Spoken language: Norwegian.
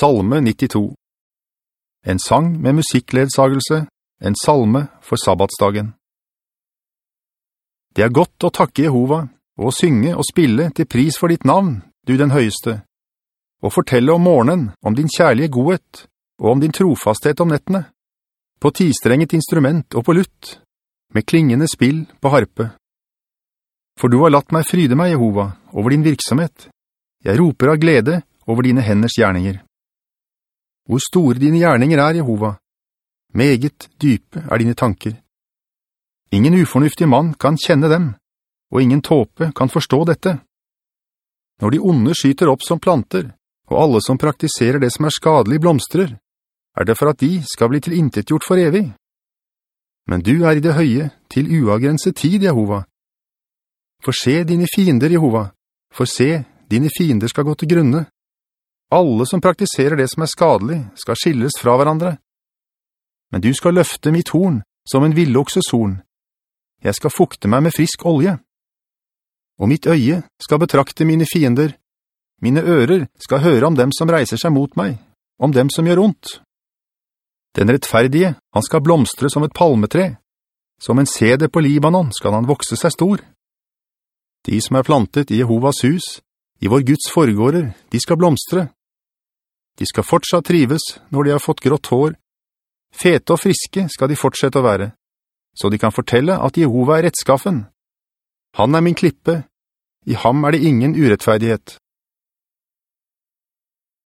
Salme 92 En sang med musikkledsagelse, en salme for sabbatsdagen. Det er godt å takke Jehova, og å synge og spille til pris for ditt navn, du den høyeste, og fortelle om morgenen, om din kjærlige godhet, og om din trofasthet om nettene, på tistrenget instrument og på lutt, med klingende spill på harpe. For du har latt meg fryde meg, Jehova, over din virksomhet. Jeg roper av glede over dine henders gjerninger. Hvor store dine gjerninger er, Jehova. Meget dype er dine tanker. Ingen ufornuftig mann kan kjenne dem, og ingen tåpe kan forstå dette. Når de onde skyter opp som planter, og alle som praktiserer det som er skadelig blomstrer, er det for at de skal bli tilintetgjort for evig. Men du er i det høye, til uavgrenset tid, Jehova. For se dine fiender, Jehova. For se, dine fiender skal gå til grunne. Alle som praktiserer det som er skadelig, skal skilles fra hverandre. Men du skal løfte mitt horn som en villokses horn. Jeg skal fukte meg med frisk olje. Og mitt øye skal betrakte mine fiender. Mine ører skal høre om dem som reiser seg mot meg, om dem som gjør ondt. Den rettferdige, han skal blomstre som et palmetre. Som en sede på Libanon skal han vokse seg stor. De som er plantet i Jehovas hus, i vår Guds foregårder, de skal blomstre. De skal fortsatt trives når de har fått grått hår. Fete og friske skal de fortsette å være, så de kan fortelle at Jehova er rettskaffen. Han er min klippe, i ham er det ingen urettferdighet.